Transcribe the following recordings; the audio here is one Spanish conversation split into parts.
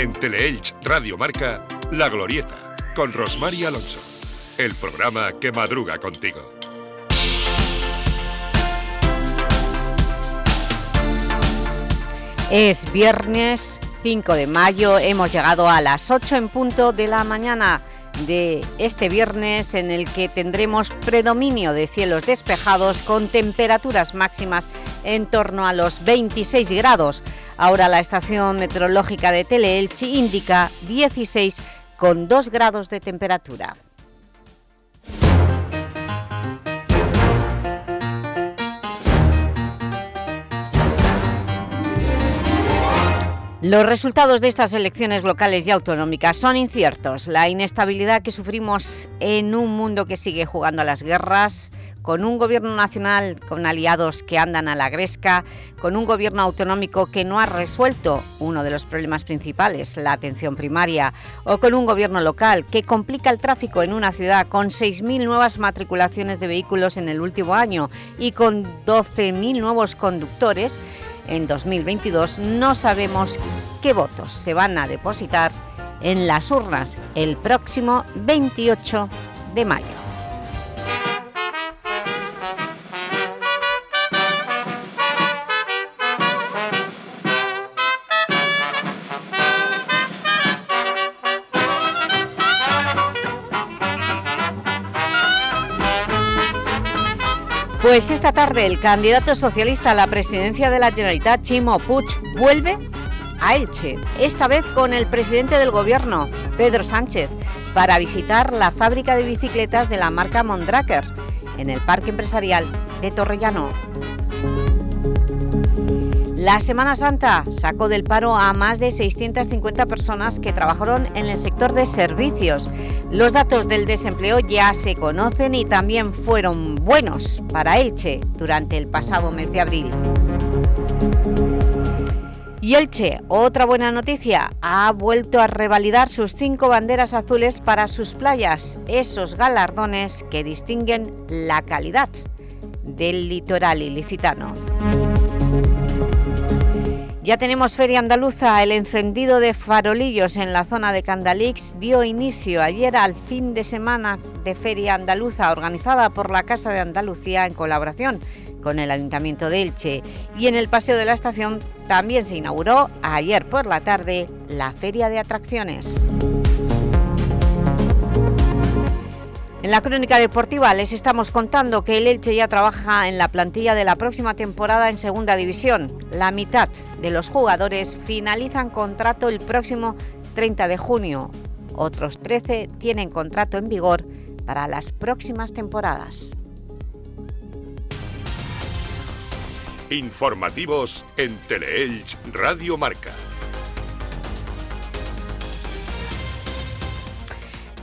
En Teleelch Radio Marca, La Glorieta, con Rosmar Alonso. El programa que madruga contigo. Es viernes 5 de mayo, hemos llegado a las 8 en punto de la mañana de este viernes en el que tendremos predominio de cielos despejados con temperaturas máximas en torno a los 26 grados. Ahora la estación meteorológica de Teleelchi indica 16 con 2 grados de temperatura. Los resultados de estas elecciones locales y autonómicas son inciertos. La inestabilidad que sufrimos en un mundo que sigue jugando a las guerras, con un gobierno nacional con aliados que andan a la gresca, con un gobierno autonómico que no ha resuelto uno de los problemas principales, la atención primaria, o con un gobierno local que complica el tráfico en una ciudad con 6.000 nuevas matriculaciones de vehículos en el último año y con 12.000 nuevos conductores, en 2022 no sabemos qué votos se van a depositar en las urnas el próximo 28 de mayo. Pues esta tarde el candidato socialista a la presidencia de la Generalitat, Chimo Puig, vuelve a Elche, esta vez con el presidente del gobierno, Pedro Sánchez, para visitar la fábrica de bicicletas de la marca Mondraker, en el Parque Empresarial de Torrellano. La Semana Santa sacó del paro a más de 650 personas que trabajaron en el sector de servicios. Los datos del desempleo ya se conocen y también fueron buenos para Elche durante el pasado mes de abril. Y Elche, otra buena noticia, ha vuelto a revalidar sus cinco banderas azules para sus playas, esos galardones que distinguen la calidad del litoral ilicitano. Ya tenemos Feria Andaluza, el encendido de farolillos en la zona de Candalix dio inicio ayer al fin de semana de Feria Andaluza organizada por la Casa de Andalucía en colaboración con el Ayuntamiento de Elche y en el Paseo de la Estación también se inauguró ayer por la tarde la Feria de Atracciones. En la crónica deportiva les estamos contando que el Elche ya trabaja en la plantilla de la próxima temporada en Segunda División. La mitad de los jugadores finalizan contrato el próximo 30 de junio. Otros 13 tienen contrato en vigor para las próximas temporadas. Informativos en Teleelch Radio Marca.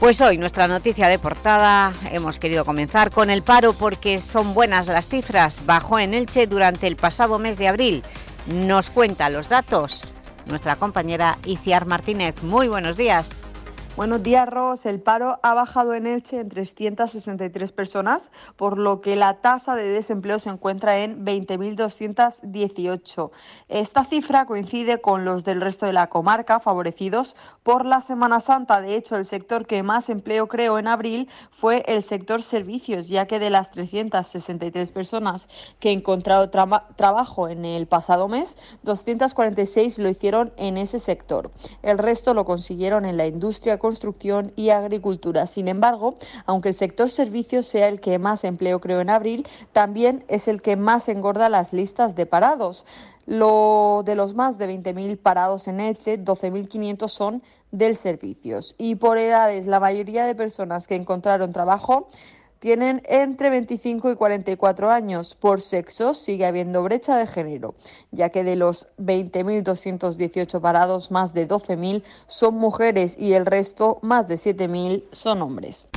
Pues hoy nuestra noticia de portada hemos querido comenzar con el paro porque son buenas las cifras. Bajó en Elche durante el pasado mes de abril. Nos cuenta los datos nuestra compañera Iciar Martínez. Muy buenos días. Buenos días, Ros. El paro ha bajado en Elche en 363 personas, por lo que la tasa de desempleo se encuentra en 20.218. Esta cifra coincide con los del resto de la comarca, favorecidos por la Semana Santa. De hecho, el sector que más empleo creó en abril fue el sector servicios, ya que de las 363 personas que encontraron trabajo en el pasado mes, 246 lo hicieron en ese sector. El resto lo consiguieron en la industria construcción y agricultura. Sin embargo, aunque el sector servicios sea el que más empleo creó en abril, también es el que más engorda las listas de parados. Lo de los más de 20.000 parados en Elche, 12.500 son del servicios. Y por edades, la mayoría de personas que encontraron trabajo tienen entre 25 y 44 años. Por sexo sigue habiendo brecha de género, ya que de los 20.218 parados, más de 12.000 son mujeres y el resto, más de 7.000, son hombres.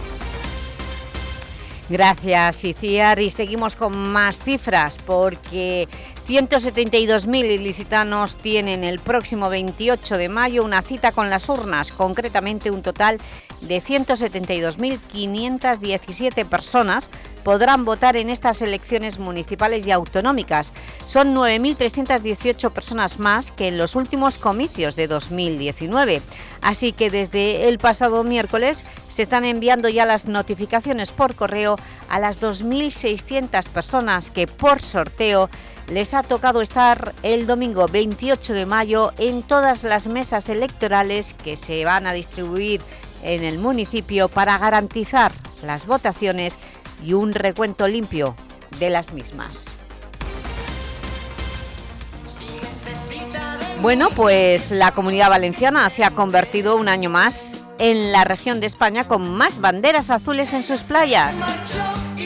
Gracias, Iciar. Y seguimos con más cifras porque 172.000 ilicitanos tienen el próximo 28 de mayo una cita con las urnas, concretamente un total de 172.517 personas podrán votar en estas elecciones municipales y autonómicas. Son 9.318 personas más que en los últimos comicios de 2019. Así que desde el pasado miércoles se están enviando ya las notificaciones por correo a las 2.600 personas que por sorteo les ha tocado estar el domingo 28 de mayo en todas las mesas electorales que se van a distribuir en el municipio para garantizar las votaciones y un recuento limpio de las mismas. Bueno, pues la Comunidad Valenciana se ha convertido un año más en la región de España con más banderas azules en sus playas.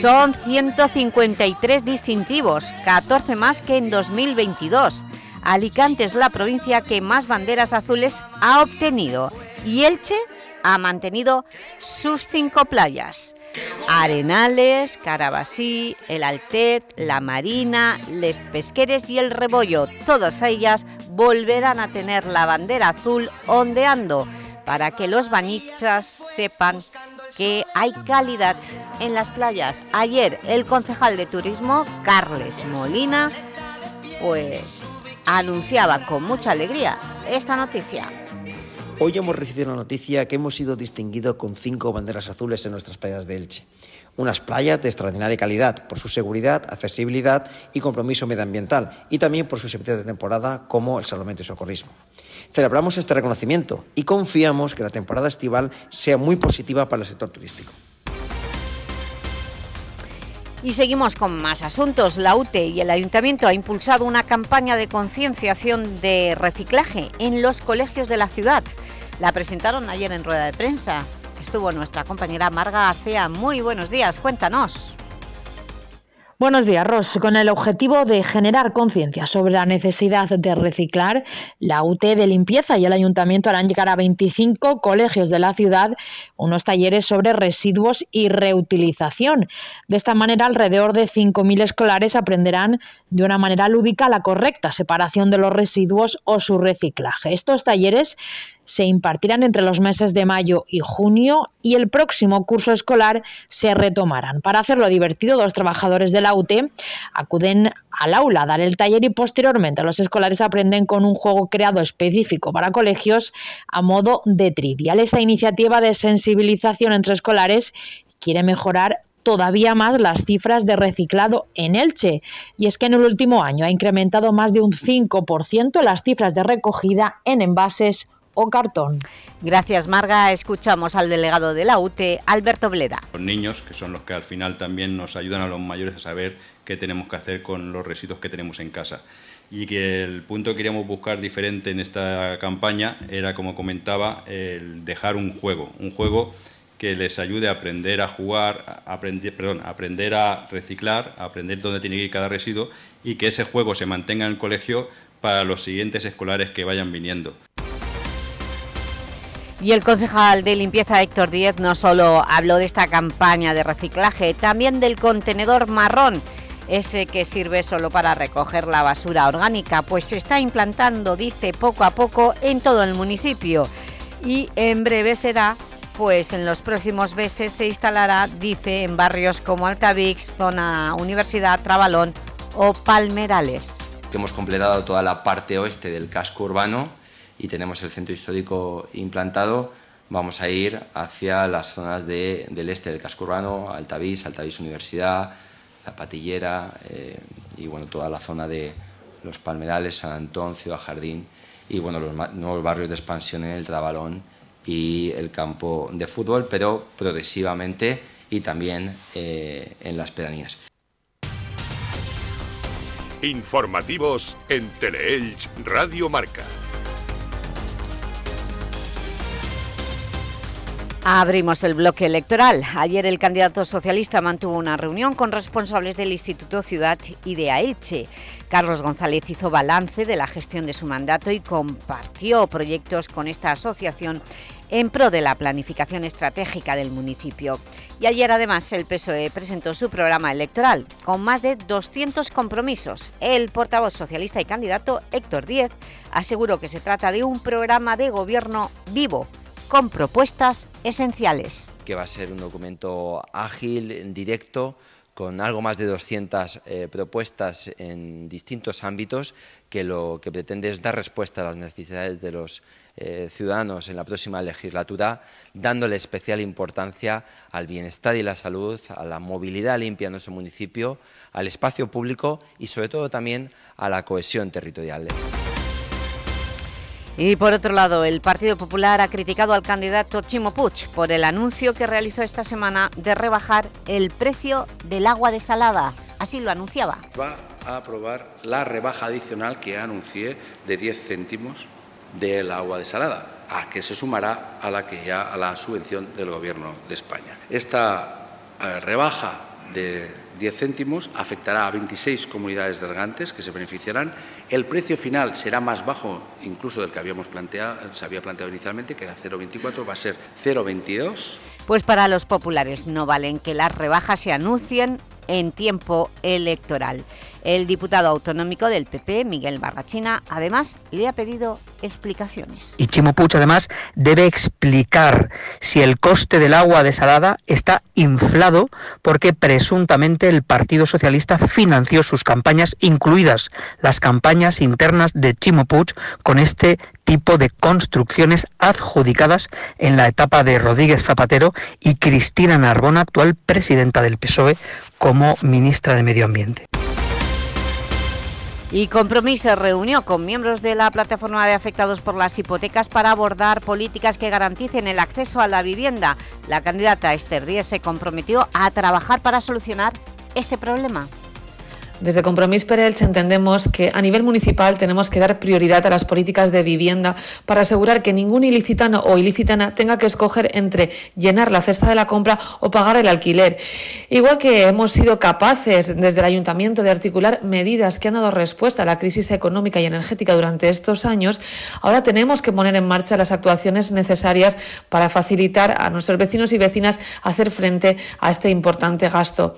Son 153 distintivos, 14 más que en 2022. Alicante es la provincia que más banderas azules ha obtenido y Elche ha mantenido sus cinco playas. Arenales, Carabasí, El Altet, La Marina, Les Pesqueres y El Rebollo, todas ellas volverán a tener la bandera azul ondeando para que los bañistas sepan que hay calidad en las playas. Ayer el concejal de turismo, Carles Molina, pues anunciaba con mucha alegría esta noticia. Hoy hemos recibido la noticia que hemos sido distinguidos con cinco banderas azules en nuestras playas de Elche. Unas playas de extraordinaria calidad por su seguridad, accesibilidad y compromiso medioambiental y también por sus servicios de temporada como el salvamento y socorrismo. Celebramos este reconocimiento y confiamos que la temporada estival sea muy positiva para el sector turístico. Y seguimos con más asuntos. La UTE y el Ayuntamiento ha impulsado una campaña de concienciación de reciclaje en los colegios de la ciudad. La presentaron ayer en rueda de prensa. Estuvo nuestra compañera Marga Acea. Muy buenos días, cuéntanos. Buenos días, Ros. Con el objetivo de generar conciencia sobre la necesidad de reciclar, la UT de limpieza y el ayuntamiento harán llegar a 25 colegios de la ciudad unos talleres sobre residuos y reutilización. De esta manera, alrededor de 5.000 escolares aprenderán de una manera lúdica la correcta separación de los residuos o su reciclaje. Estos talleres se impartirán entre los meses de mayo y junio y el próximo curso escolar se retomarán. Para hacerlo divertido, dos trabajadores de la UTE acuden al aula a dar el taller y posteriormente los escolares aprenden con un juego creado específico para colegios a modo de trivial. Esta iniciativa de sensibilización entre escolares quiere mejorar todavía más las cifras de reciclado en Elche. Y es que en el último año ha incrementado más de un 5% las cifras de recogida en envases o cartón. Gracias, Marga. Escuchamos al delegado de la UTE, Alberto Bleda. Los niños, que son los que al final también nos ayudan a los mayores a saber qué tenemos que hacer con los residuos que tenemos en casa. Y que el punto que queríamos buscar diferente en esta campaña era, como comentaba, el dejar un juego, un juego que les ayude a aprender a jugar, aprender, perdón, aprender a reciclar, a aprender dónde tiene que ir cada residuo y que ese juego se mantenga en el colegio para los siguientes escolares que vayan viniendo. Y el concejal de limpieza Héctor Díez no solo habló de esta campaña de reciclaje, también del contenedor marrón, ese que sirve solo para recoger la basura orgánica, pues se está implantando, dice, poco a poco en todo el municipio y en breve será, pues en los próximos meses se instalará, dice, en barrios como Altavix, Zona Universidad, Trabalón o Palmerales. Hemos completado toda la parte oeste del casco urbano y tenemos el centro histórico implantado, vamos a ir hacia las zonas del este del casco urbano, Altavís, Altavís Universidad, Zapatillera eh, y bueno, toda la zona de los Palmerales, San Antón, Ciudad Jardín y bueno, los nuevos barrios de expansión en el Trabalón y el campo de fútbol, pero progresivamente y también eh, en las pedanías. Informativos en Teleelch Radio Marca. Abrimos el bloque electoral. Ayer el candidato socialista mantuvo una reunión con responsables del Instituto Ciudad y de Elche. Carlos González hizo balance de la gestión de su mandato y compartió proyectos con esta asociación en pro de la planificación estratégica del municipio. Y ayer además el PSOE presentó su programa electoral con más de 200 compromisos. El portavoz socialista y candidato Héctor Díez aseguró que se trata de un programa de gobierno vivo con propuestas esenciales. Que va a ser un documento ágil, directo, con algo más de 200 eh, propuestas en distintos ámbitos que lo que pretende es dar respuesta a las necesidades de los eh, ciudadanos en la próxima legislatura, dándole especial importancia al bienestar y la salud, a la movilidad limpia en nuestro municipio, al espacio público y sobre todo también a la cohesión territorial. Y por otro lado, el Partido Popular ha criticado al candidato Chimo Puig por el anuncio que realizó esta semana de rebajar el precio del agua desalada. Así lo anunciaba. Va a aprobar la rebaja adicional que anuncié de 10 céntimos del agua desalada, a que se sumará a la que ya a la subvención del Gobierno de España. Esta eh, rebaja de 10 céntimos afectará a 26 comunidades de regantes que se beneficiarán. El precio final será más bajo incluso del que habíamos planteado, se había planteado inicialmente, que era 0,24, va a ser 0,22. Pues para los populares no valen que las rebajas se anuncien en tiempo electoral. El diputado autonómico del PP, Miguel Barrachina, además le ha pedido explicaciones. Y Chimo además, debe explicar si el coste del agua desalada está inflado porque presuntamente el Partido Socialista financió sus campañas, incluidas las campañas internas de Chimo Puig, con este tipo de construcciones adjudicadas en la etapa de Rodríguez Zapatero y Cristina Narbona, actual presidenta del PSOE, como ministra de Medio Ambiente. Y Compromís se reunió con miembros de la plataforma de afectados por las hipotecas para abordar políticas que garanticen el acceso a la vivienda. La candidata Esther Díez se comprometió a trabajar para solucionar este problema. Desde Compromís per entendemos que a nivel municipal tenemos que dar prioridad a las políticas de vivienda para asegurar que ningún ilicitano o ilicitana tenga que escoger entre llenar la cesta de la compra o pagar el alquiler. Igual que hemos sido capaces desde el Ayuntamiento de articular medidas que han dado respuesta a la crisis económica y energética durante estos años, ahora tenemos que poner en marcha las actuaciones necesarias para facilitar a nuestros vecinos y vecinas hacer frente a este importante gasto.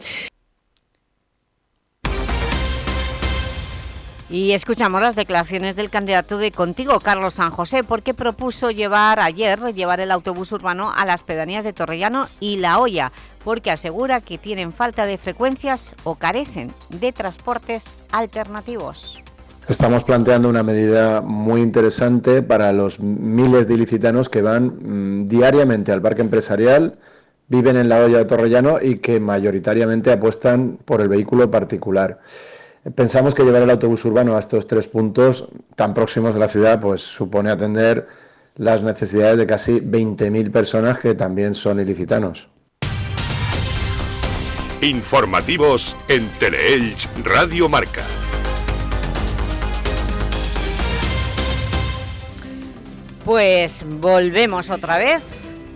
Y escuchamos las declaraciones del candidato de Contigo, Carlos San José, porque propuso llevar ayer llevar el autobús urbano a las pedanías de Torrellano y La Hoya, porque asegura que tienen falta de frecuencias o carecen de transportes alternativos. Estamos planteando una medida muy interesante para los miles de ilicitanos que van mm, diariamente al parque empresarial, viven en La Hoya de Torrellano y que mayoritariamente apuestan por el vehículo particular. Pensamos que llevar el autobús urbano a estos tres puntos tan próximos de la ciudad pues supone atender las necesidades de casi 20.000 personas que también son ilicitanos. Informativos en Teleelch Radio Marca. Pues volvemos otra vez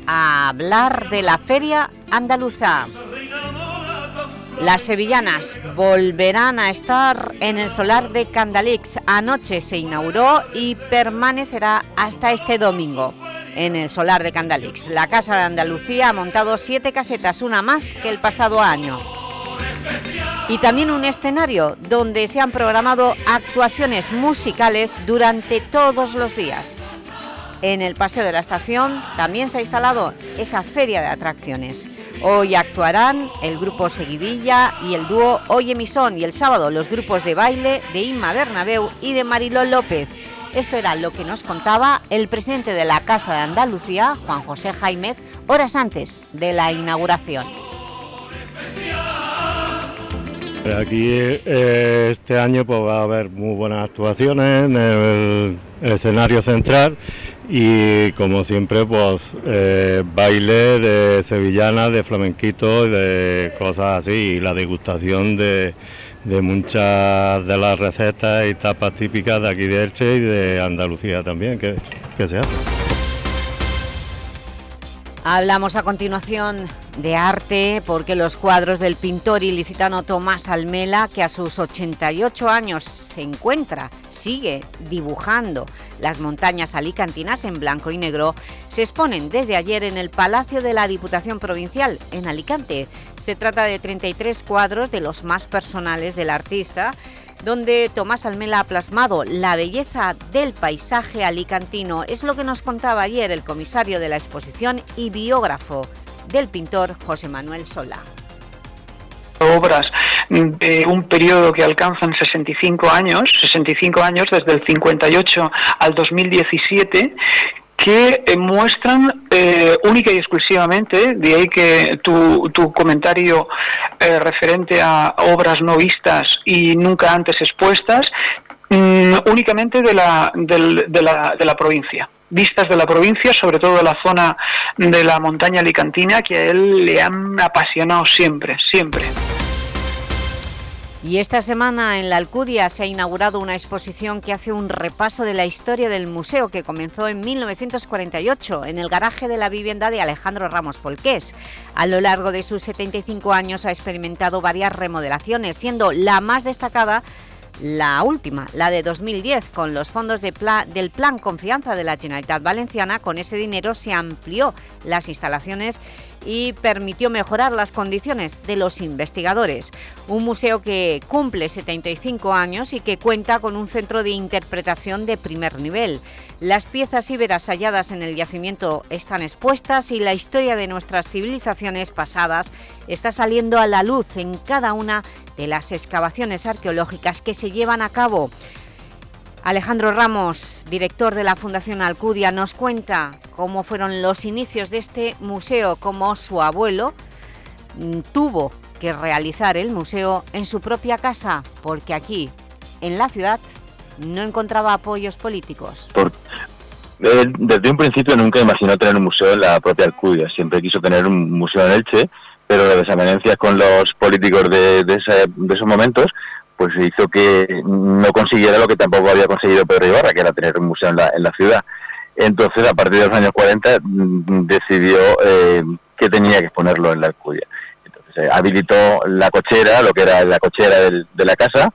a hablar de la Feria Andaluza. Las sevillanas volverán a estar en el solar de Candalix. Anoche se inauguró y permanecerá hasta este domingo en el solar de Candalix. La Casa de Andalucía ha montado siete casetas, una más que el pasado año. Y también un escenario donde se han programado actuaciones musicales durante todos los días. En el Paseo de la Estación también se ha instalado esa feria de atracciones. Hoy actuarán el grupo Seguidilla y el dúo Oye Misón y el sábado los grupos de baile de Inma Bernabeu y de Mariló López. Esto era lo que nos contaba el presidente de la Casa de Andalucía, Juan José Jaimez, horas antes de la inauguración. Aquí eh, este año pues, va a haber muy buenas actuaciones en el escenario central y como siempre pues eh, baile de sevillana, de flamenquito, de cosas así y la degustación de, muchas de las recetas y tapas típicas de aquí de Elche y de Andalucía también que, que se hace. Hablamos a continuación de arte porque los cuadros del pintor ilicitano Tomás Almela, que a sus 88 años se encuentra, sigue dibujando las montañas alicantinas en blanco y negro, se exponen desde ayer en el Palacio de la Diputación Provincial, en Alicante. Se trata de 33 cuadros de los más personales del artista, donde Tomás Almela ha plasmado la belleza del paisaje alicantino. Es lo que nos contaba ayer el comisario de la exposición y biógrafo del pintor José Manuel Sola. obras de un periodo que alcanzan 65 años, 65 años desde el 58 al 2017, que eh, muestran eh, única y exclusivamente, de ahí que tu, tu comentario eh, referente a obras no vistas y nunca antes expuestas, mm, únicamente de la, de, la, de la provincia vistas de la provincia, sobre todo de la zona de la montaña alicantina, que a él le han apasionado siempre, siempre. Y esta semana en la Alcudia se ha inaugurado una exposición que hace un repaso de la historia del museo que comenzó en 1948 en el garaje de la vivienda de Alejandro Ramos Folqués. A lo largo de sus 75 años ha experimentado varias remodelaciones, siendo la más destacada la última, la de 2010, con los fondos del Plan Confianza de la Generalitat Valenciana, con ese dinero se amplió las instalaciones y permitió mejorar las condiciones de los investigadores. Un museo que cumple 75 años y que cuenta con un centro de interpretación de primer nivel. Las piezas íberas halladas en el yacimiento están expuestas y la historia de nuestras civilizaciones pasadas está saliendo a la luz en cada una de las excavaciones arqueológicas que se llevan a cabo. Alejandro Ramos, director de la Fundación Alcudia, nos cuenta cómo fueron los inicios de este museo, cómo su abuelo mm, tuvo que realizar el museo en su propia casa, porque aquí, en la ciudad, no encontraba apoyos políticos. desde un principio nunca imaginó tener un museo en la propia Alcudia, siempre quiso tener un museo en Elche, pero la desavenencias con los políticos de esos momentos pues hizo que no consiguiera lo que tampoco había conseguido Pedro Ibarra, que era tener un museo en la, en la ciudad. Entonces, a partir de los años 40, mm, decidió eh, que tenía que exponerlo en la Alcudia. Entonces, eh, habilitó la cochera, lo que era la cochera de la casa,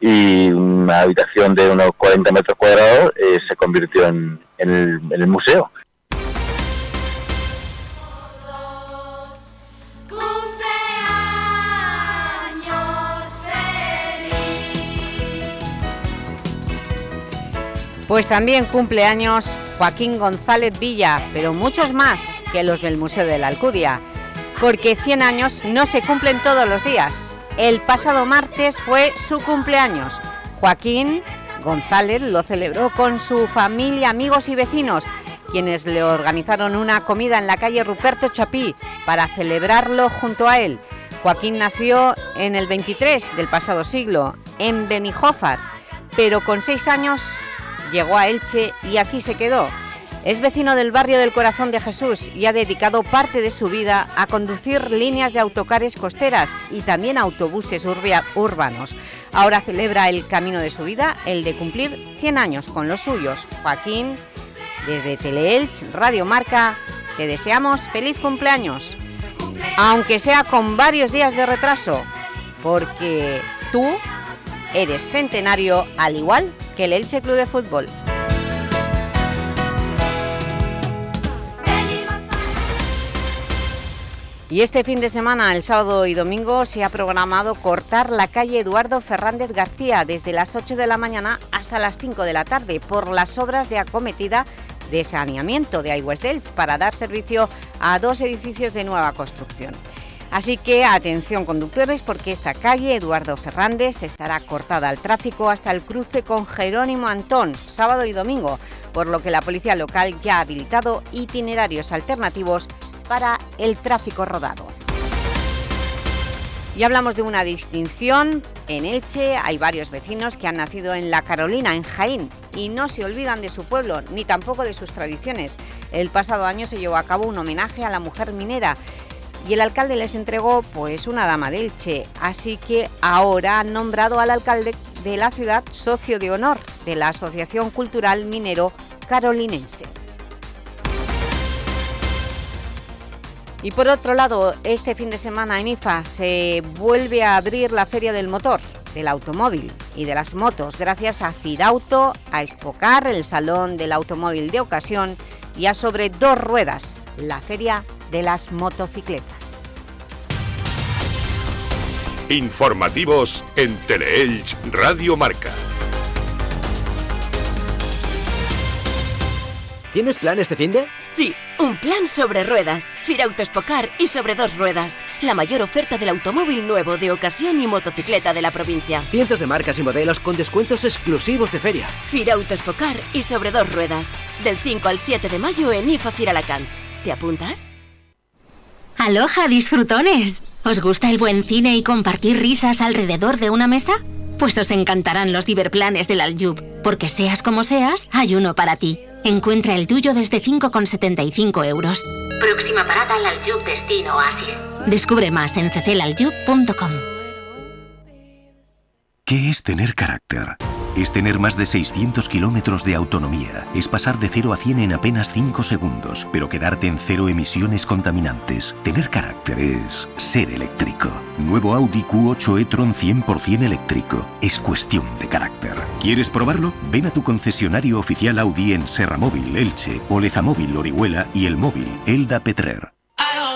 y una habitación de unos 40 metros cuadrados eh, se convirtió en, el, en el museo. Pues también cumple años Joaquín González Villa, pero muchos más que los del Museo de la Alcudia, porque 100 años no se cumplen todos los días. El pasado martes fue su cumpleaños. Joaquín González lo celebró con su familia, amigos y vecinos, quienes le organizaron una comida en la calle Ruperto Chapí para celebrarlo junto a él. Joaquín nació en el 23 del pasado siglo, en Benijófar, pero con seis años llegó a Elche y aquí se quedó. Es vecino del barrio del Corazón de Jesús y ha dedicado parte de su vida a conducir líneas de autocares costeras y también autobuses urbanos. Ahora celebra el camino de su vida, el de cumplir 100 años con los suyos. Joaquín, desde Teleelch, Radio Marca, te deseamos feliz cumpleaños. Aunque sea con varios días de retraso, porque tú eres centenario al igual el Elche Club de Fútbol. Y este fin de semana, el sábado y domingo, se ha programado cortar la calle Eduardo Fernández García desde las 8 de la mañana hasta las 5 de la tarde por las obras de acometida de saneamiento de Aigües Delch para dar servicio a dos edificios de nueva construcción. Así que atención conductores porque esta calle Eduardo Fernández estará cortada al tráfico hasta el cruce con Jerónimo Antón, sábado y domingo, por lo que la policía local ya ha habilitado itinerarios alternativos para el tráfico rodado. Y hablamos de una distinción. En Elche hay varios vecinos que han nacido en La Carolina, en Jaén, y no se olvidan de su pueblo, ni tampoco de sus tradiciones. El pasado año se llevó a cabo un homenaje a la mujer minera y el alcalde les entregó pues una dama del Che, así que ahora han nombrado al alcalde de la ciudad socio de honor de la Asociación Cultural Minero Carolinense. Y por otro lado, este fin de semana en IFA se vuelve a abrir la Feria del Motor, del Automóvil y de las Motos, gracias a Cirauto, a Espocar, el Salón del Automóvil de Ocasión y a Sobre Dos Ruedas, la Feria de las motocicletas. Informativos en Teleelch Radio Marca. ¿Tienes plan este fin de? Sí Un plan sobre ruedas. Firauto Spocar y sobre dos ruedas. La mayor oferta del automóvil nuevo de ocasión y motocicleta de la provincia. Cientos de marcas y modelos con descuentos exclusivos de feria. Firauto Spocar y sobre dos ruedas. Del 5 al 7 de mayo en IFA Firalacán. ¿Te apuntas? Aloha, disfrutones. ¿Os gusta el buen cine y compartir risas alrededor de una mesa? Pues os encantarán los ciberplanes del Aljub, porque seas como seas, hay uno para ti. Encuentra el tuyo desde 5,75 euros. Próxima parada al Aljub Destino Oasis. Descubre más en cclaljub.com. ¿Qué es tener carácter? Es tener más de 600 kilómetros de autonomía. Es pasar de 0 a 100 en apenas 5 segundos, pero quedarte en cero emisiones contaminantes. Tener carácter es ser eléctrico. Nuevo Audi Q8 e-tron 100% eléctrico. Es cuestión de carácter. ¿Quieres probarlo? Ven a tu concesionario oficial Audi en Serra Móvil, Elche, Olezamóvil, Orihuela y El Móvil, Elda Petrer.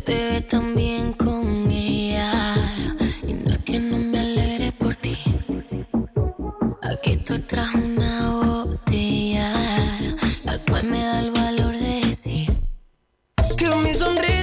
te ve tan bien con ella y no es que no me alegre por ti. Aquí estoy tras una botella, la cual me da el valor de decir Que mi sonrisa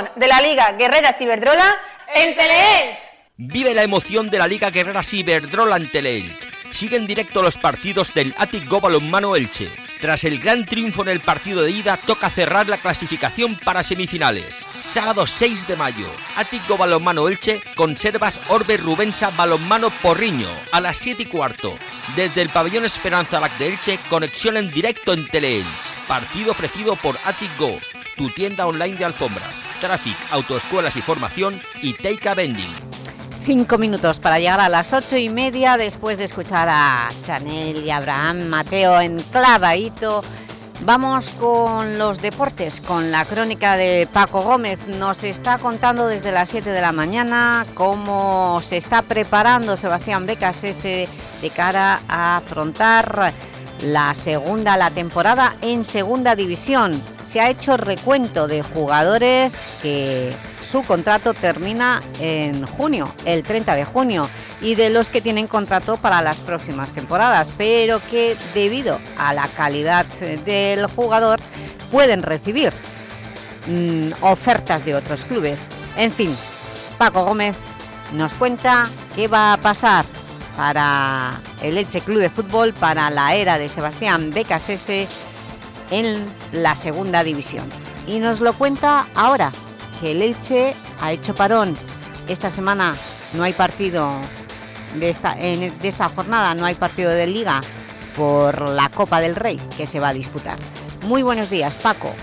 emoción de la Liga Guerreras Iberdrola en Teleelch. Vive la emoción de la Liga Guerrera Ciberdrola ante el Elche. Sigue en directo los partidos del Atic Go Balonmano Elche. Tras el gran triunfo en el partido de ida, toca cerrar la clasificación para semifinales. Sábado 6 de mayo, Ático Balonmano Elche, Conservas Orbe Rubensa Balonmano Porriño, a las 7 y cuarto. Desde el pabellón Esperanza Bac de Elche, conexión en directo en Teleelch. Partido ofrecido por Atic Go, tu tienda online de alfombras, Traffic, autoescuelas y formación y Teika Vending. Cinco minutos para llegar a las ocho y media después de escuchar a Chanel y Abraham Mateo en clavadito. Vamos con los deportes, con la crónica de Paco Gómez. Nos está contando desde las 7 de la mañana cómo se está preparando Sebastián Becas ese de cara a afrontar la segunda, la temporada en segunda división. Se ha hecho recuento de jugadores que su contrato termina en junio, el 30 de junio, y de los que tienen contrato para las próximas temporadas, pero que debido a la calidad del jugador pueden recibir mm, ofertas de otros clubes. En fin, Paco Gómez nos cuenta qué va a pasar para el Elche Club de Fútbol para la era de Sebastián Becasese en la segunda división. Y nos lo cuenta ahora, que el Elche ha hecho parón. Esta semana no hay partido de esta, en- de esta jornada, no hay partido de Liga por la Copa del Rey que se va a disputar. Muy buenos días, Paco.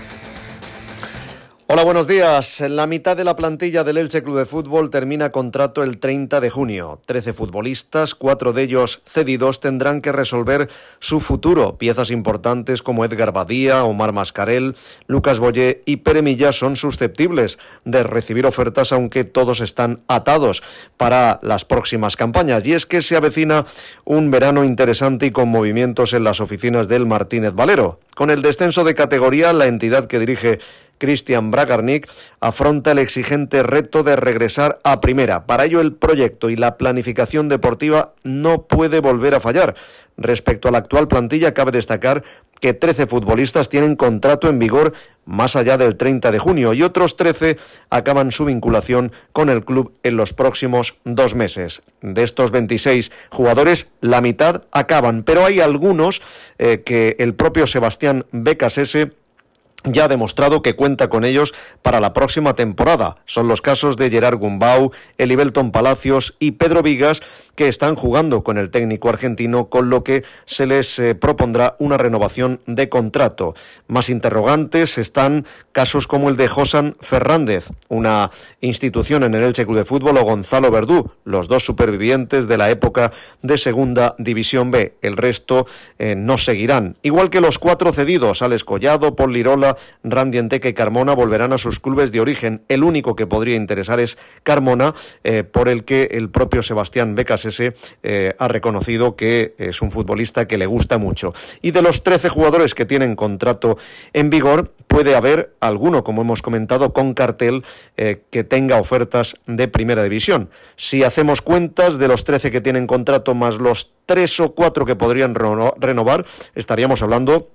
Hola, buenos días. La mitad de la plantilla del Elche Club de Fútbol termina contrato el 30 de junio. Trece futbolistas, cuatro de ellos cedidos, tendrán que resolver su futuro. Piezas importantes como Edgar Badía, Omar Mascarel, Lucas Boyé y Pere Millás son susceptibles de recibir ofertas, aunque todos están atados para las próximas campañas. Y es que se avecina un verano interesante y con movimientos en las oficinas del Martínez Valero. Con el descenso de categoría, la entidad que dirige Cristian Bragarnik afronta el exigente reto de regresar a primera. Para ello, el proyecto y la planificación deportiva no puede volver a fallar. Respecto a la actual plantilla, cabe destacar que 13 futbolistas tienen contrato en vigor más allá del 30 de junio y otros 13 acaban su vinculación con el club en los próximos dos meses. De estos 26 jugadores, la mitad acaban, pero hay algunos eh, que el propio Sebastián Becasese ya ha demostrado que cuenta con ellos para la próxima temporada. Son los casos de Gerard Gumbau, Elibelton Palacios y Pedro Vigas, que están jugando con el técnico argentino, con lo que se les eh, propondrá una renovación de contrato. Más interrogantes están casos como el de Josan Fernández, una institución en el Elche Club de Fútbol, o Gonzalo Verdú, los dos supervivientes de la época de Segunda División B. El resto eh, no seguirán. Igual que los cuatro cedidos, Alex Collado, Paul Lirola, Randy y Carmona volverán a sus clubes de origen. El único que podría interesar es Carmona, eh, por el que el propio Sebastián Becasese eh, ha reconocido que es un futbolista que le gusta mucho. Y de los 13 jugadores que tienen contrato en vigor, puede haber alguno, como hemos comentado, con cartel eh, que tenga ofertas de primera división. Si hacemos cuentas de los 13 que tienen contrato más los 3 o 4 que podrían reno- renovar, estaríamos hablando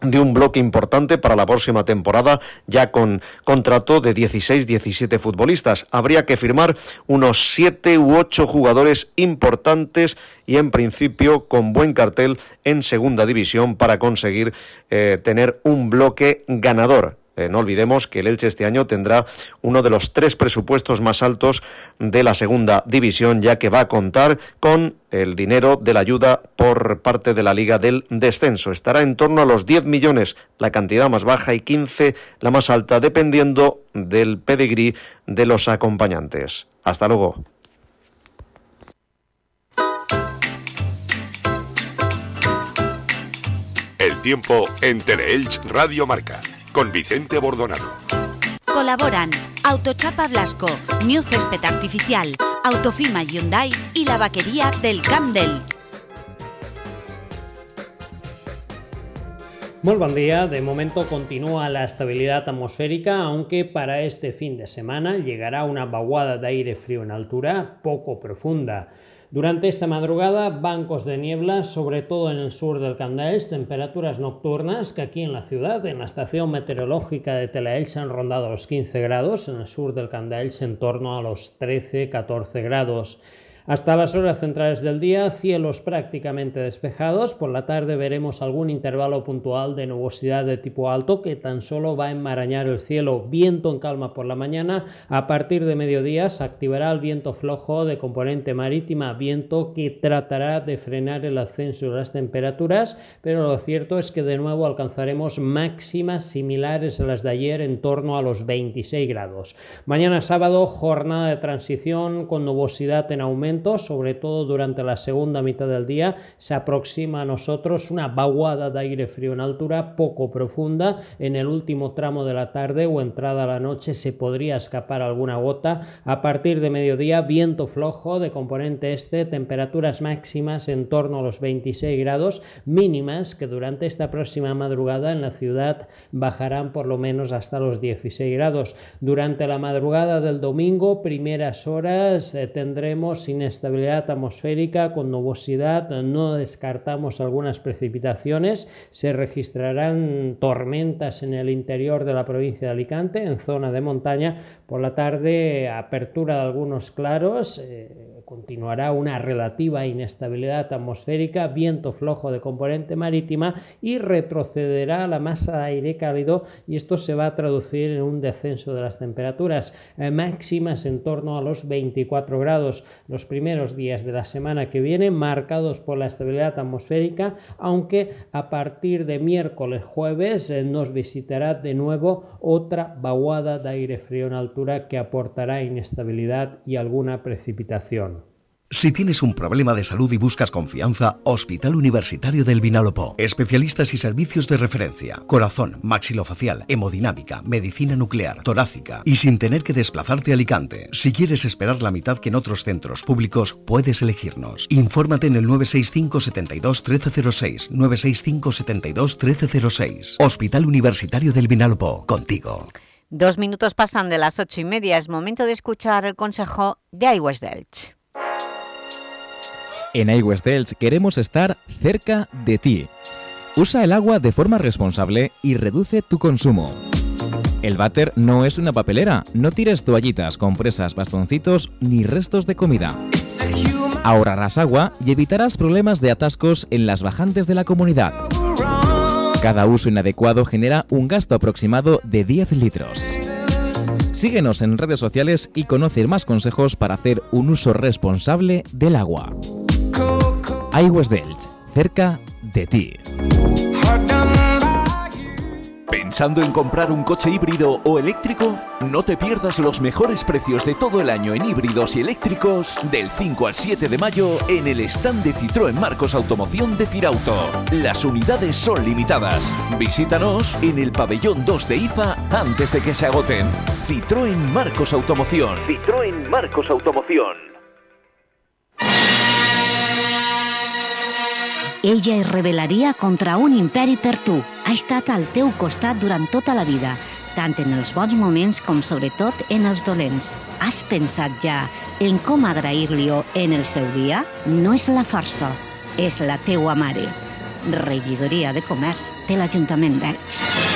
de un bloque importante para la próxima temporada, ya con contrato de 16-17 futbolistas. Habría que firmar unos 7 u 8 jugadores importantes y en principio con buen cartel en segunda división para conseguir eh, tener un bloque ganador. Eh, no olvidemos que el Elche este año tendrá uno de los tres presupuestos más altos de la segunda división, ya que va a contar con el dinero de la ayuda por parte de la Liga del Descenso. Estará en torno a los 10 millones, la cantidad más baja, y 15 la más alta, dependiendo del pedigrí de los acompañantes. Hasta luego. El tiempo en Teleelch Radio Marca con Vicente Bordonado. Colaboran Autochapa Blasco, New Césped Artificial, Autofima Hyundai y la vaquería del Camp d'Elx. Muy buen día. De momento continúa la estabilidad atmosférica, aunque para este fin de semana llegará una vaguada de aire frío en altura poco profunda. Durante esta madrugada, bancos de niebla, sobre todo en el sur del Candaels, temperaturas nocturnas que aquí en la ciudad, en la estación meteorológica de Telaelch, han rondado los 15 grados, en el sur del Candaels en torno a los 13-14 grados. Hasta las horas centrales del día, cielos prácticamente despejados. Por la tarde veremos algún intervalo puntual de nubosidad de tipo alto que tan solo va a enmarañar el cielo. Viento en calma por la mañana. A partir de mediodía se activará el viento flojo de componente marítima, viento que tratará de frenar el ascenso de las temperaturas, pero lo cierto es que de nuevo alcanzaremos máximas similares a las de ayer en torno a los 26 grados. Mañana sábado, jornada de transición con nubosidad en aumento sobre todo durante la segunda mitad del día, se aproxima a nosotros una vaguada de aire frío en altura poco profunda. En el último tramo de la tarde o entrada a la noche se podría escapar alguna gota. A partir de mediodía, viento flojo de componente este, temperaturas máximas en torno a los 26 grados, mínimas que durante esta próxima madrugada en la ciudad bajarán por lo menos hasta los 16 grados. Durante la madrugada del domingo, primeras horas, eh, tendremos inestabilidad atmosférica con nubosidad, no descartamos algunas precipitaciones, se registrarán tormentas en el interior de la provincia de Alicante, en zona de montaña, por la tarde apertura de algunos claros, eh, continuará una relativa inestabilidad atmosférica, viento flojo de componente marítima y retrocederá la masa de aire cálido y esto se va a traducir en un descenso de las temperaturas eh, máximas en torno a los 24 grados. Los primeros días de la semana que viene marcados por la estabilidad atmosférica, aunque a partir de miércoles jueves eh, nos visitará de nuevo otra vaguada de aire frío en altura que aportará inestabilidad y alguna precipitación. Si tienes un problema de salud y buscas confianza, Hospital Universitario del Vinalopó. Especialistas y servicios de referencia. Corazón, maxilofacial, hemodinámica, medicina nuclear, torácica y sin tener que desplazarte a Alicante. Si quieres esperar la mitad que en otros centros públicos, puedes elegirnos. Infórmate en el 965 72 1306, 965 72 1306. Hospital Universitario del Vinalopó. Contigo. Dos minutos pasan de las ocho y media. Es momento de escuchar el consejo de iWest Delch. En iWest queremos estar cerca de ti. Usa el agua de forma responsable y reduce tu consumo. El váter no es una papelera, no tires toallitas, compresas, bastoncitos ni restos de comida. Ahorrarás agua y evitarás problemas de atascos en las bajantes de la comunidad. Cada uso inadecuado genera un gasto aproximado de 10 litros. Síguenos en redes sociales y conoce más consejos para hacer un uso responsable del agua. iWest Delch, cerca de ti. ¿Pensando en comprar un coche híbrido o eléctrico? No te pierdas los mejores precios de todo el año en híbridos y eléctricos del 5 al 7 de mayo en el stand de Citroën Marcos Automoción de Firauto. Las unidades son limitadas. Visítanos en el pabellón 2 de IFA antes de que se agoten. Citroën Marcos Automoción. Citroën Marcos Automoción. Ella es rebel·laria contra un imperi per tu. Ha estat al teu costat durant tota la vida, tant en els bons moments com sobretot en els dolents. Has pensat ja en com agrair-li-ho en el seu dia? No és la força, és la teua mare. Regidoria de Comerç de l'Ajuntament d'Elx.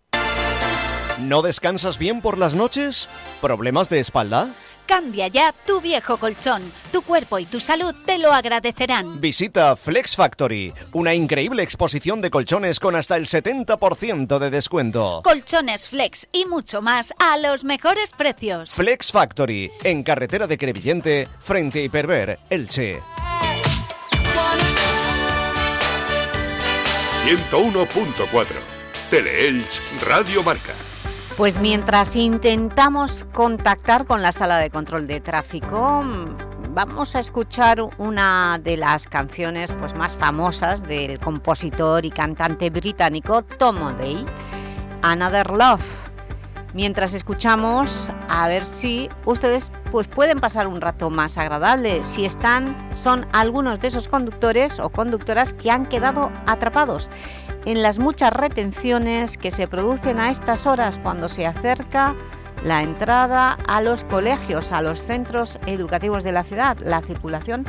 ¿No descansas bien por las noches? ¿Problemas de espalda? Cambia ya tu viejo colchón. Tu cuerpo y tu salud te lo agradecerán. Visita Flex Factory, una increíble exposición de colchones con hasta el 70% de descuento. Colchones Flex y mucho más a los mejores precios. Flex Factory, en carretera de Crevillente, frente a Hiperver, Elche. 101.4 Teleelch Radio Marca. Pues mientras intentamos contactar con la sala de control de tráfico, vamos a escuchar una de las canciones pues, más famosas del compositor y cantante británico Tom O'Day, Another Love. Mientras escuchamos, a ver si ustedes pues, pueden pasar un rato más agradable, si están, son algunos de esos conductores o conductoras que han quedado atrapados en las muchas retenciones que se producen a estas horas cuando se acerca la entrada a los colegios, a los centros educativos de la ciudad. La circulación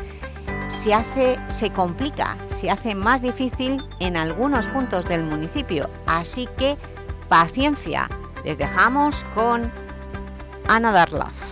se, hace, se complica, se hace más difícil en algunos puntos del municipio. Así que paciencia, les dejamos con Another Love.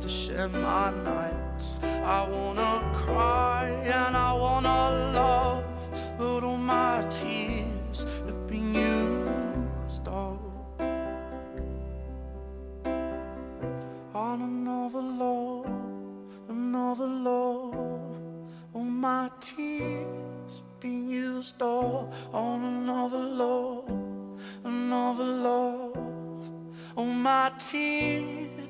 to share my nights. I wanna cry and I wanna love, but all my tears have been used up on another love, another love. All my tears have been used up on another love, another love. All my tears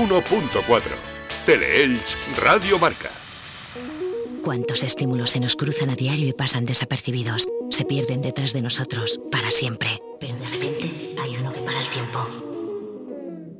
101.4. Teleelch Radio Marca. ¿Cuántos estímulos se nos cruzan a diario y pasan desapercibidos? Se pierden detrás de nosotros para siempre. Pero de repente hay uno que para el tiempo.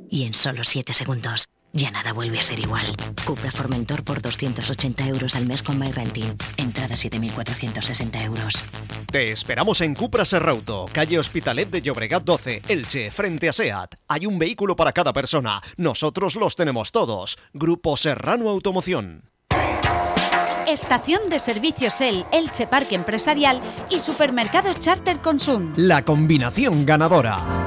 Y en solo 7 segundos ya nada vuelve a ser igual. Cupra Formentor por 280 euros al mes con MyRenting. Entrada 7.460 euros. Te esperamos en Cupra Serrauto, calle Hospitalet de Llobregat 12, Elche, frente a SEAT. Hay un vehículo para cada persona. Nosotros los tenemos todos. Grupo Serrano Automoción. Estación de servicios El, Elche Parque Empresarial y Supermercado Charter Consum. La combinación ganadora.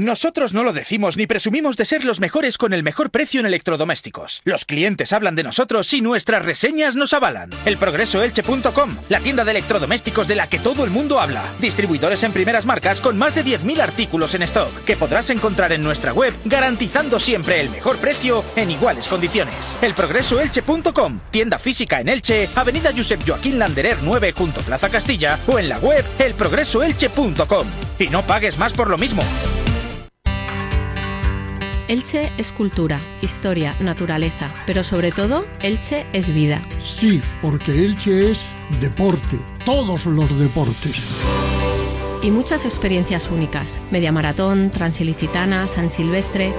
Nosotros no lo decimos ni presumimos de ser los mejores con el mejor precio en electrodomésticos. Los clientes hablan de nosotros y nuestras reseñas nos avalan. Elprogresoelche.com, la tienda de electrodomésticos de la que todo el mundo habla. Distribuidores en primeras marcas con más de 10.000 artículos en stock que podrás encontrar en nuestra web garantizando siempre el mejor precio en iguales condiciones. Elprogresoelche.com, tienda física en Elche, Avenida Josep Joaquín Landerer 9 junto Plaza Castilla o en la web elprogresoelche.com. Y no pagues más por lo mismo. Elche es cultura, historia, naturaleza, pero sobre todo, Elche es vida. Sí, porque Elche es deporte, todos los deportes. Y muchas experiencias únicas. Media Maratón, Transilicitana, San Silvestre.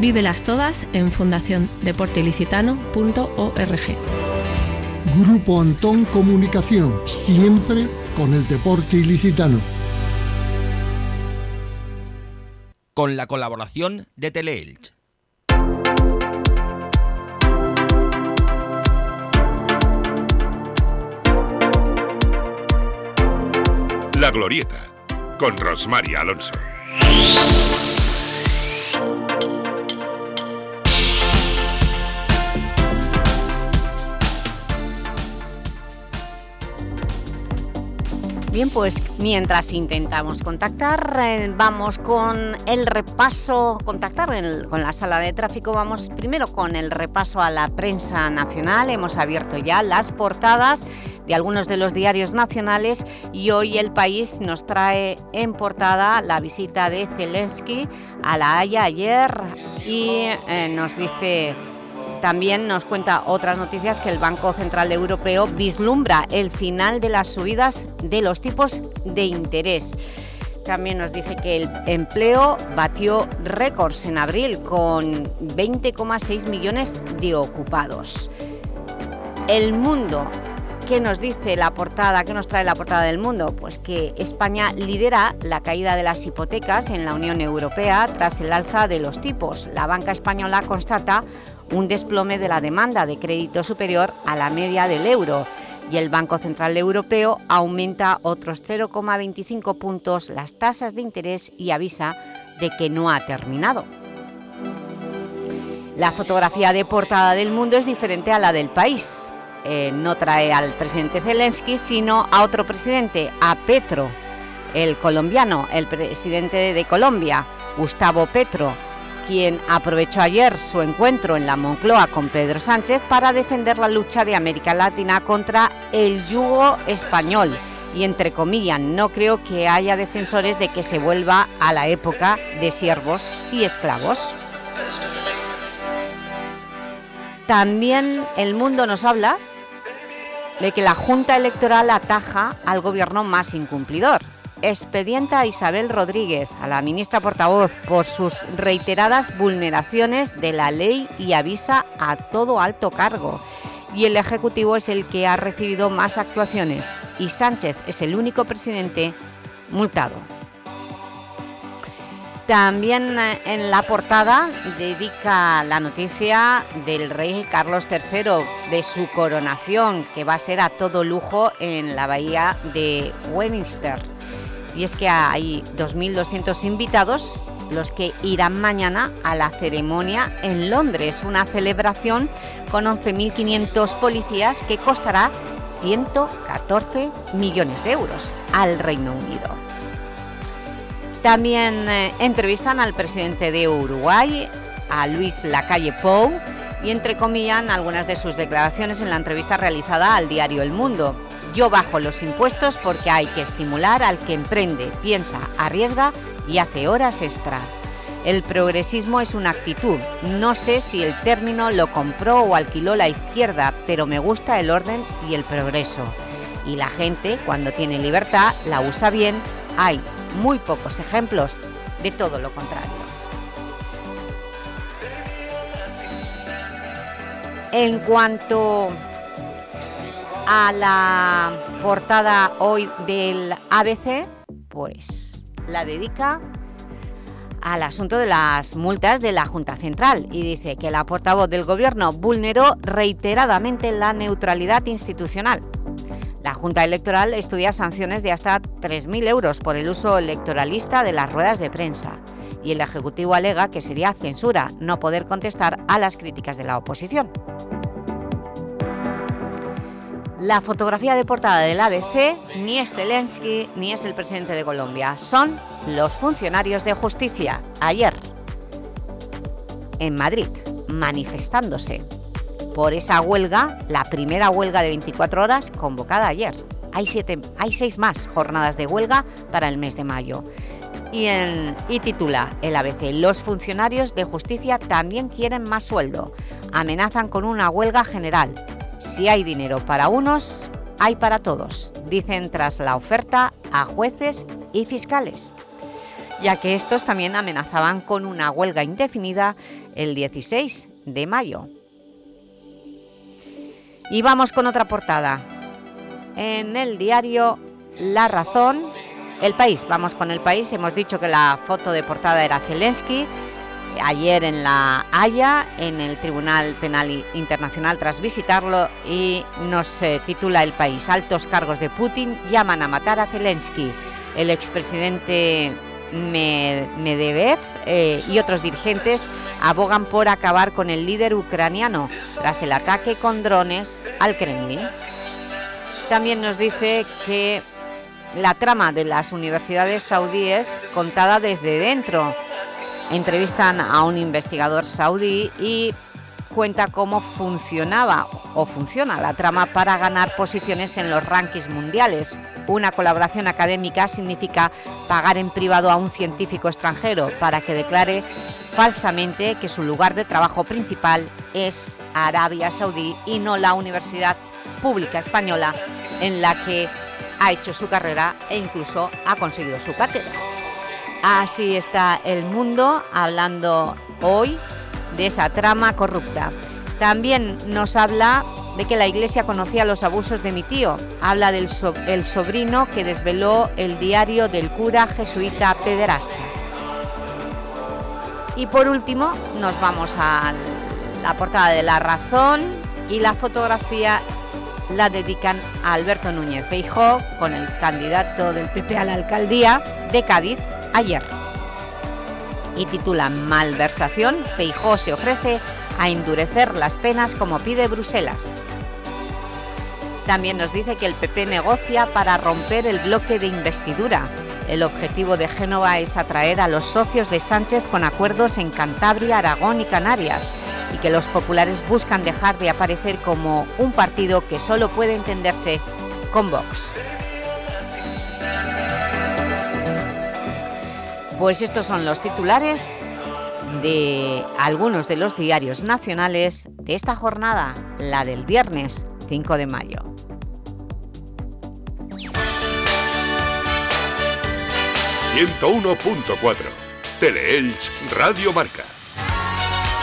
Vívelas todas en fundaciondeporteilicitano.org. Grupo Antón Comunicación, siempre con el deporte ilicitano. Con la colaboración de Teleelch. La Glorieta, con Rosmar Alonso. Bien, pues mientras intentamos contactar, eh, vamos con el repaso, contactar con la sala de tráfico, vamos primero con el repaso a la prensa nacional, hemos abierto ya las portadas de algunos de los diarios nacionales y hoy El País nos trae en portada la visita de Zelensky a La Haya ayer y eh, nos dice... También nos cuenta otras noticias que el Banco Central Europeo vislumbra el final de las subidas de los tipos de interés. También nos dice que el empleo batió récords en abril con 20,6 millones de ocupados. El mundo, ¿qué nos dice la portada? ¿Qué nos trae la portada del mundo? Pues que España lidera la caída de las hipotecas en la Unión Europea tras el alza de los tipos. La banca española constata un desplome de la demanda de crédito superior a la media del euro y el Banco Central Europeo aumenta otros 0,25 puntos las tasas de interés y avisa de que no ha terminado. La fotografía de portada del mundo es diferente a la del país. Eh, no trae al presidente Zelensky, sino a otro presidente, a Petro, el colombiano, el presidente de Colombia, Gustavo Petro, quien aprovechó ayer su encuentro en la Moncloa con Pedro Sánchez para defender la lucha de América Latina contra el yugo español. Y entre comillas, no creo que haya defensores de que se vuelva a la época de siervos y esclavos. También el mundo nos habla de que la Junta Electoral ataja al gobierno más incumplidor. Expedienta Isabel Rodríguez, a la ministra portavoz, por sus reiteradas vulneraciones de la ley y avisa a todo alto cargo. Y el Ejecutivo es el que ha recibido más actuaciones y Sánchez es el único presidente multado. También eh, en la portada dedica la noticia del rey Carlos III, de su coronación, que va a ser a todo lujo en la bahía de Westminster. Y es que hay 2.200 invitados los que irán mañana a la ceremonia en Londres, una celebración con 11.500 policías que costará 114 millones de euros al Reino Unido. También eh, entrevistan al presidente de Uruguay, a Luis Lacalle Pou, y entrecomillan algunas de sus declaraciones en la entrevista realizada al diario El Mundo. Yo bajo los impuestos porque hay que estimular al que emprende, piensa, arriesga y hace horas extra. El progresismo es una actitud. No sé si el término lo compró o alquiló la izquierda, pero me gusta el orden y el progreso. Y la gente, cuando tiene libertad, la usa bien. Hay muy pocos ejemplos de todo lo contrario. En cuanto a la portada hoy del ABC, pues la dedica al asunto de las multas de la Junta Central y dice que la portavoz del Gobierno vulneró reiteradamente la neutralidad institucional. La Junta Electoral estudia sanciones de hasta 3.000 euros por el uso electoralista de las ruedas de prensa y el Ejecutivo alega que sería censura no poder contestar a las críticas de la oposición. La fotografía de portada del ABC ni es Zelensky ni es el presidente de Colombia, son los funcionarios de justicia ayer en Madrid, manifestándose por esa huelga, la primera huelga de 24 horas convocada ayer. Hay, hay seis más jornadas de huelga para el mes de mayo. Y, titula el ABC, los funcionarios de justicia también quieren más sueldo. Amenazan con una huelga general. Si hay dinero para unos, hay para todos, dicen tras la oferta a jueces y fiscales, ya que estos también amenazaban con una huelga indefinida el 16 de mayo. Y vamos con otra portada. En el diario La Razón, El País. Vamos con El País. Hemos dicho que la foto de portada era Zelensky. Ayer en La Haya, en el Tribunal Penal Internacional, tras visitarlo, y nos eh, titula El País. Altos cargos de Putin llaman a matar a Zelensky. El expresidente Medvedev eh, y otros dirigentes abogan por acabar con el líder ucraniano tras el ataque con drones al Kremlin. También nos dice que la trama de las universidades saudíes contada desde dentro. Entrevistan a un investigador saudí y cuenta cómo funcionaba o funciona la trama para ganar posiciones en los rankings mundiales. Una colaboración académica significa pagar en privado a un científico extranjero para que declare falsamente que su lugar de trabajo principal es Arabia Saudí y no la Universidad Pública Española en la que ha hecho su carrera e incluso ha conseguido su cátedra. Así está el mundo hablando hoy de esa trama corrupta. También nos habla de que la Iglesia conocía los abusos de mi tío. Habla del el sobrino que desveló el diario del cura jesuita pederasta. Y por último nos vamos a la portada de La Razón y la fotografía la dedican a Alberto Núñez Feijó con el candidato del PP a la alcaldía de Cádiz ayer y titula Malversación, Feijó se ofrece a endurecer las penas como pide Bruselas. También nos dice que el PP negocia para romper el bloque de investidura. El objetivo de Génova es atraer a los socios de Sánchez con acuerdos en Cantabria, Aragón y Canarias y que los populares buscan dejar de aparecer como un partido que solo puede entenderse con Vox. Pues estos son los titulares de algunos de los diarios nacionales de esta jornada, la del viernes 5 de mayo. ...101.4... Teleelch Radio Marca.